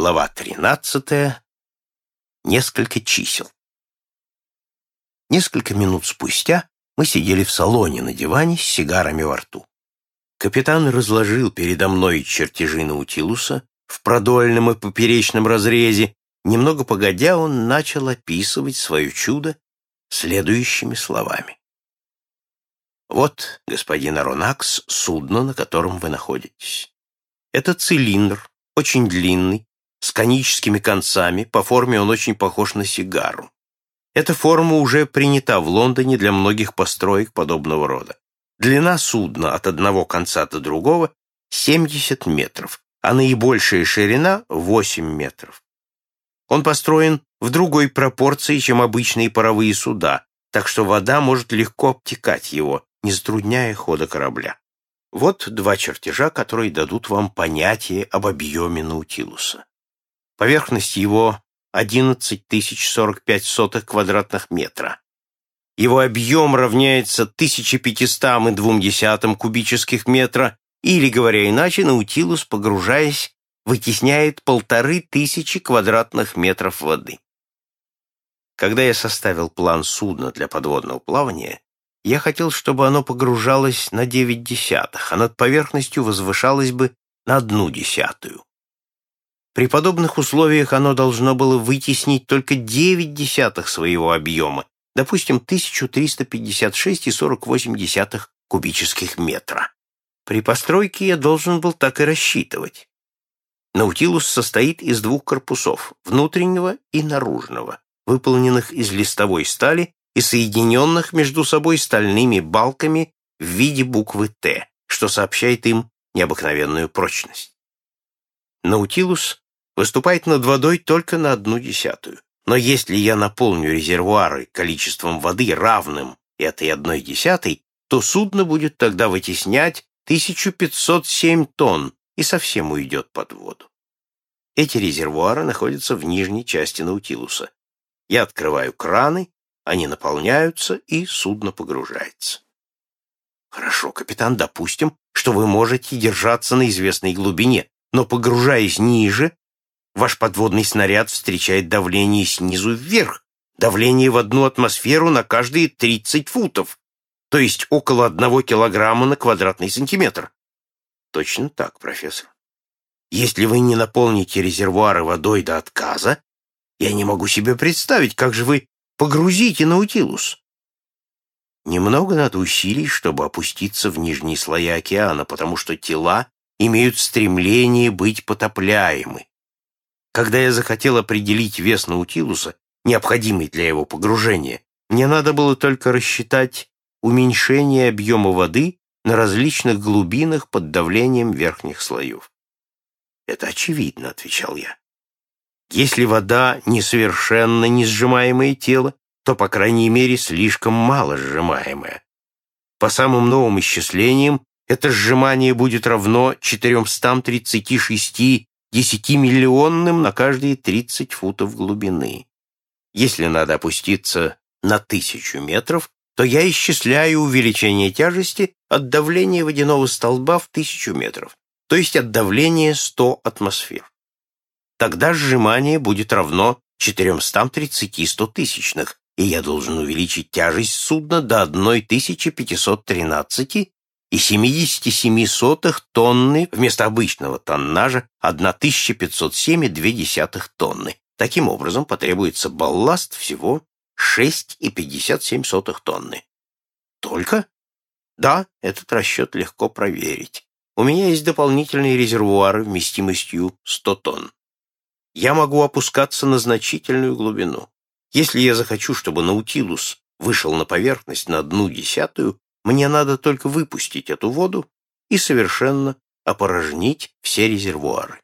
Глава 13. Несколько чисел. Несколько минут спустя мы сидели в салоне на диване с сигарами во рту. Капитан разложил передо мной чертежи Наутилуса в продольном и поперечном разрезе. Немного погодя, он начал описывать свое чудо следующими словами. Вот, господин Аронакс, судно, на котором вы находитесь. Это цилиндр, очень длинный, с коническими концами, по форме он очень похож на сигару. Эта форма уже принята в Лондоне для многих построек подобного рода. Длина судна от одного конца до другого 70 метров, а наибольшая ширина 8 метров. Он построен в другой пропорции, чем обычные паровые суда, так что вода может легко обтекать его, не затрудняя хода корабля. Вот два чертежа, которые дадут вам понятие об объеме Наутилуса. Поверхность его 11 045 сотых квадратных метра. Его объем равняется 1500,2 кубических метра, или, говоря иначе, Наутилус, погружаясь, вытесняет полторы тысячи квадратных метров воды. Когда я составил план судна для подводного плавания, я хотел, чтобы оно погружалось на 9 десятых, а над поверхностью возвышалось бы на одну десятую. При подобных условиях оно должно было вытеснить только 9 десятых своего объема, допустим, 1356,48 кубических метра. При постройке я должен был так и рассчитывать. Наутилус состоит из двух корпусов, внутреннего и наружного, выполненных из листовой стали и соединенных между собой стальными балками в виде буквы «Т», что сообщает им необыкновенную прочность. Наутилус выступает над водой только на одну десятую. Но если я наполню резервуары количеством воды равным этой одной десятой, то судно будет тогда вытеснять 1507 тонн и совсем уйдет под воду. Эти резервуары находятся в нижней части Наутилуса. Я открываю краны, они наполняются, и судно погружается. Хорошо, капитан, допустим, что вы можете держаться на известной глубине, но погружаясь ниже, ваш подводный снаряд встречает давление снизу вверх, давление в одну атмосферу на каждые 30 футов, то есть около одного килограмма на квадратный сантиметр. Точно так, профессор. Если вы не наполните резервуары водой до отказа, я не могу себе представить, как же вы погрузите Наутилус. Немного надо усилий, чтобы опуститься в нижние слои океана, потому что тела имеют стремление быть потопляемы. Когда я захотел определить вес Наутилуса, необходимый для его погружения, мне надо было только рассчитать уменьшение объема воды на различных глубинах под давлением верхних слоев. «Это очевидно», — отвечал я. «Если вода несовершенно несжимаемое тело, то, по крайней мере, слишком мало сжимаемое. По самым новым исчислениям, это сжимание будет равно 436 десятимиллионным на каждые 30 футов глубины. Если надо опуститься на тысячу метров, то я исчисляю увеличение тяжести от давления водяного столба в тысячу метров, то есть от давления 100 атмосфер. Тогда сжимание будет равно 430 стотысячных, и я должен увеличить тяжесть судна до 1513 и 77 сотых тонны вместо обычного тоннажа 1507,2 тонны. Таким образом, потребуется балласт всего 6,57 сотых тонны. Только? Да, этот расчет легко проверить. У меня есть дополнительные резервуары вместимостью 100 тонн. Я могу опускаться на значительную глубину. Если я захочу, чтобы Наутилус вышел на поверхность на одну десятую, мне надо только выпустить эту воду и совершенно опорожнить все резервуары.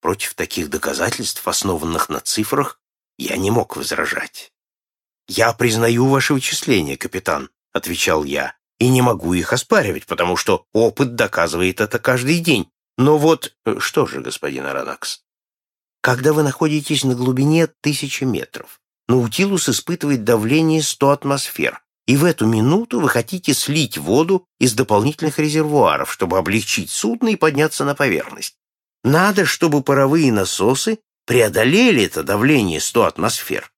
Против таких доказательств, основанных на цифрах, я не мог возражать. «Я признаю ваши вычисления, капитан», — отвечал я, «и не могу их оспаривать, потому что опыт доказывает это каждый день. Но вот...» э, «Что же, господин Аронакс?» «Когда вы находитесь на глубине тысячи метров, Наутилус испытывает давление 100 атмосфер, и в эту минуту вы хотите слить воду из дополнительных резервуаров, чтобы облегчить судно и подняться на поверхность. Надо, чтобы паровые насосы преодолели это давление 100 атмосфер.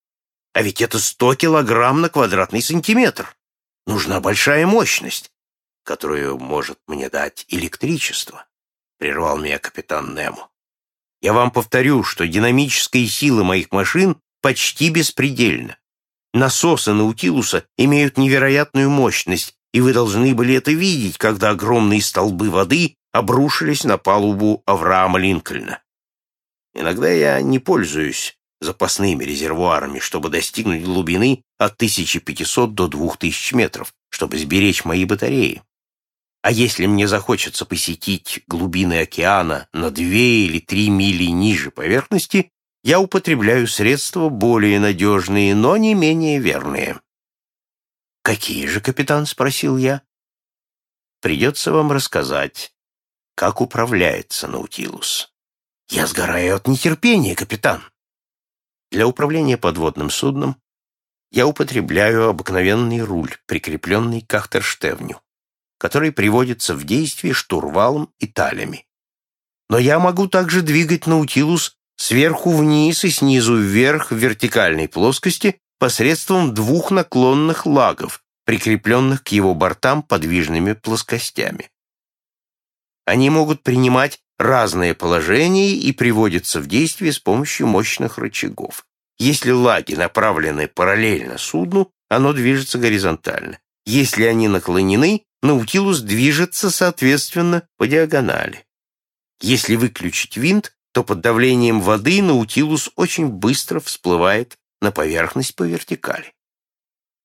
А ведь это 100 килограмм на квадратный сантиметр. Нужна большая мощность, которую может мне дать электричество, прервал меня капитан Немо. Я вам повторю, что динамическая сила моих машин почти беспредельна. Насосы Наутилуса имеют невероятную мощность, и вы должны были это видеть, когда огромные столбы воды обрушились на палубу Авраама Линкольна. Иногда я не пользуюсь запасными резервуарами, чтобы достигнуть глубины от 1500 до 2000 метров, чтобы сберечь мои батареи. А если мне захочется посетить глубины океана на 2 или 3 мили ниже поверхности, я употребляю средства более надежные, но не менее верные. «Какие же, капитан?» — спросил я. «Придется вам рассказать, как управляется Наутилус». «Я сгораю от нетерпения, капитан». Для управления подводным судном я употребляю обыкновенный руль, прикрепленный к ахтерштевню, который приводится в действие штурвалом и талями. Но я могу также двигать Наутилус сверху вниз и снизу вверх в вертикальной плоскости посредством двух наклонных лагов, прикрепленных к его бортам подвижными плоскостями. Они могут принимать разные положения и приводятся в действие с помощью мощных рычагов. Если лаги направлены параллельно судну, оно движется горизонтально. Если они наклонены, Наутилус движется, соответственно, по диагонали. Если выключить винт, то под давлением воды Наутилус очень быстро всплывает на поверхность по вертикали.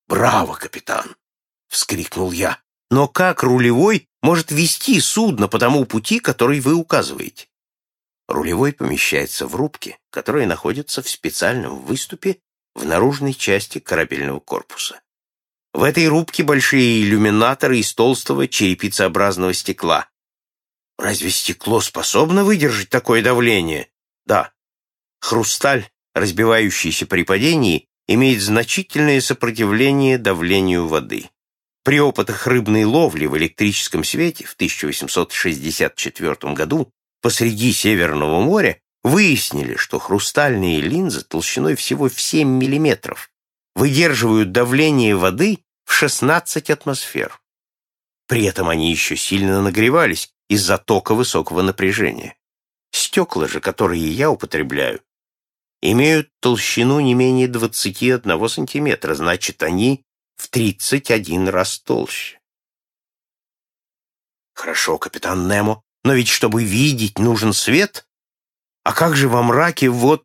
«Браво, капитан!» — вскрикнул я. «Но как рулевой может вести судно по тому пути, который вы указываете?» Рулевой помещается в рубке, которая находится в специальном выступе в наружной части корабельного корпуса. В этой рубке большие иллюминаторы из толстого черепицеобразного стекла, Разве стекло способно выдержать такое давление? Да. Хрусталь, разбивающийся при падении, имеет значительное сопротивление давлению воды. При опытах рыбной ловли в электрическом свете в 1864 году посреди Северного моря выяснили, что хрустальные линзы толщиной всего в 7 мм выдерживают давление воды в 16 атмосфер. При этом они еще сильно нагревались, из-за тока высокого напряжения. Стекла же, которые я употребляю, имеют толщину не менее 21 сантиметра, значит, они в 31 раз толще. Хорошо, капитан Немо, но ведь чтобы видеть, нужен свет. А как же во мраке вот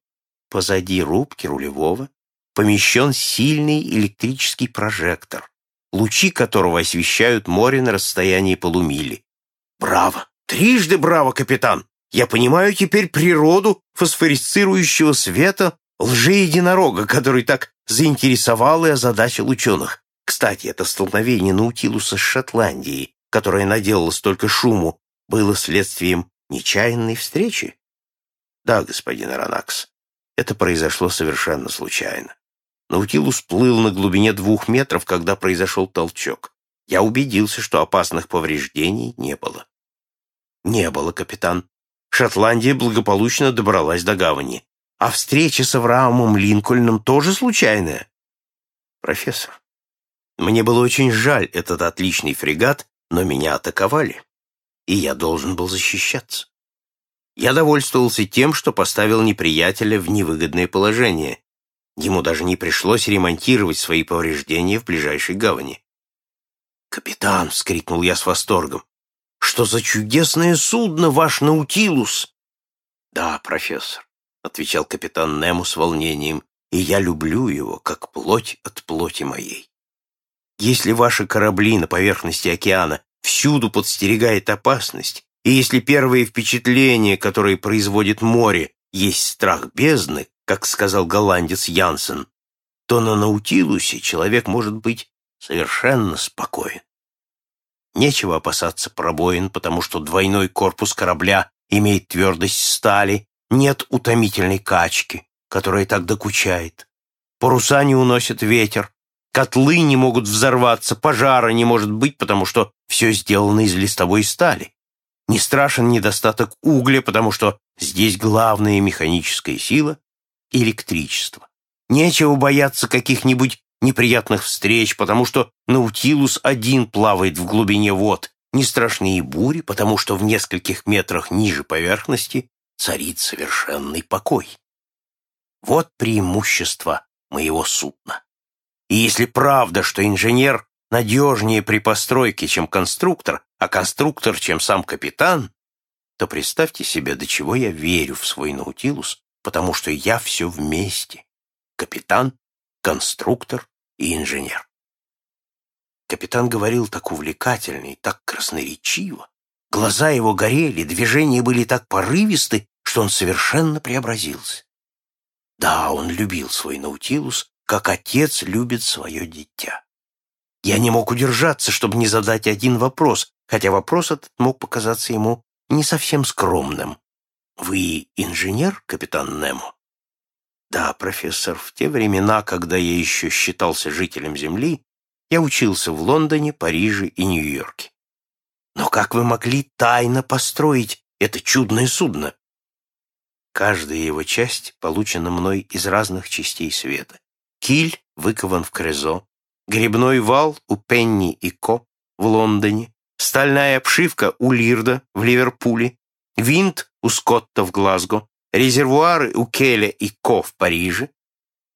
позади рубки рулевого помещен сильный электрический прожектор, лучи которого освещают море на расстоянии полумили. Браво! Трижды браво, капитан! Я понимаю теперь природу фосфорисцирующего света лжи-единорога, который так заинтересовал и озадачил ученых. Кстати, это столкновение Наутилуса с Шотландией, которое наделало столько шуму, было следствием нечаянной встречи? Да, господин Аронакс, это произошло совершенно случайно. Наутилус плыл на глубине двух метров, когда произошел толчок. Я убедился, что опасных повреждений не было. Не было, капитан. Шотландия благополучно добралась до гавани. А встреча с Авраамом Линкольном тоже случайная? Профессор, мне было очень жаль этот отличный фрегат, но меня атаковали, и я должен был защищаться. Я довольствовался тем, что поставил неприятеля в невыгодное положение. Ему даже не пришлось ремонтировать свои повреждения в ближайшей гавани. «Капитан!» — вскрикнул я с восторгом. Что за чудесное судно ваш Наутилус? Да, профессор, отвечал капитан Нему с волнением, и я люблю его, как плоть от плоти моей. Если ваши корабли на поверхности океана всюду подстерегает опасность, и если первые впечатления, которые производит море, есть страх бездны, как сказал голландец Янсен, то на Наутилусе человек может быть совершенно спокоен. Нечего опасаться пробоин, потому что двойной корпус корабля имеет твердость стали, нет утомительной качки, которая так докучает. Паруса не уносят ветер, котлы не могут взорваться, пожара не может быть, потому что все сделано из листовой стали. Не страшен недостаток угля, потому что Здесь главная механическая сила — электричество. Нечего бояться каких-нибудь неприятных встреч, потому что Наутилус один плавает в глубине вод, не страшны бури, потому что в нескольких метрах ниже поверхности царит совершенный покой. Вот преимущество моего судна. И если правда, что инженер надежнее при постройке, чем конструктор, а конструктор, чем сам капитан, то представьте себе, до чего я верю в свой Наутилус, потому что я все вместе. Капитан, конструктор и инженер. Капитан говорил так увлекательно и так красноречиво. Глаза его горели, движения были так порывисты, что он совершенно преобразился. Да, он любил свой Наутилус, как отец любит свое дитя. Я не мог удержаться, чтобы не задать один вопрос, хотя вопрос этот мог показаться ему не совсем скромным. «Вы инженер, капитан Немо?» Да, профессор, в те времена, когда я еще считался жителем Земли, я учился в Лондоне, Париже и Нью-Йорке. Но как вы могли тайно построить это чудное судно? Каждая его часть получена мной из разных частей света. Киль выкован в Крезо, грибной вал у Пенни и Ко в Лондоне, стальная обшивка у Лирда в Ливерпуле, винт у Скотта в Глазго, резервуары у Келя и Ко в Париже,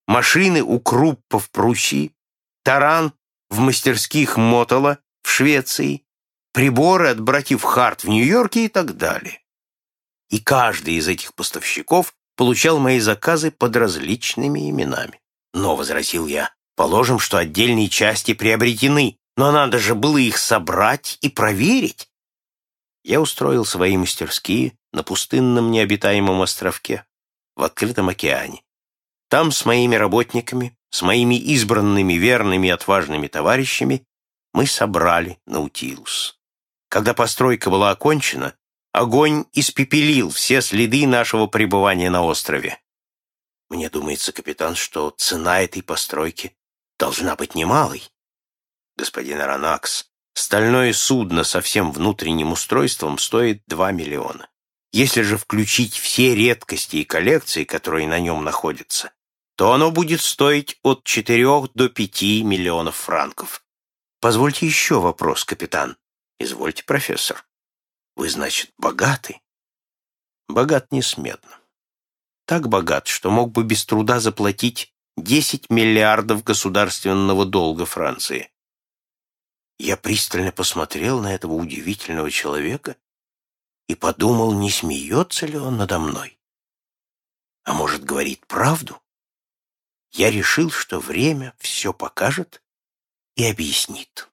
машины у Круппа в Пруссии, таран в мастерских Мотола в Швеции, приборы от братьев Харт в Нью-Йорке и так далее. И каждый из этих поставщиков получал мои заказы под различными именами. Но, возразил я, положим, что отдельные части приобретены, но надо же было их собрать и проверить. Я устроил свои мастерские на пустынном необитаемом островке в открытом океане. Там с моими работниками, с моими избранными верными и отважными товарищами мы собрали Наутилус. Когда постройка была окончена, огонь испепелил все следы нашего пребывания на острове. Мне думается, капитан, что цена этой постройки должна быть немалой. Господин Аронакс, стальное судно со всем внутренним устройством стоит 2 миллиона. Если же включить все редкости и коллекции, которые на нем находятся, то оно будет стоить от 4 до 5 миллионов франков. Позвольте еще вопрос, капитан. Извольте, профессор. Вы, значит, богаты? Богат несметно. Так богат, что мог бы без труда заплатить 10 миллиардов государственного долга Франции. Я пристально посмотрел на этого удивительного человека и подумал, не смеется ли он надо мной. А может, говорит правду? Я решил, что время все покажет и объяснит.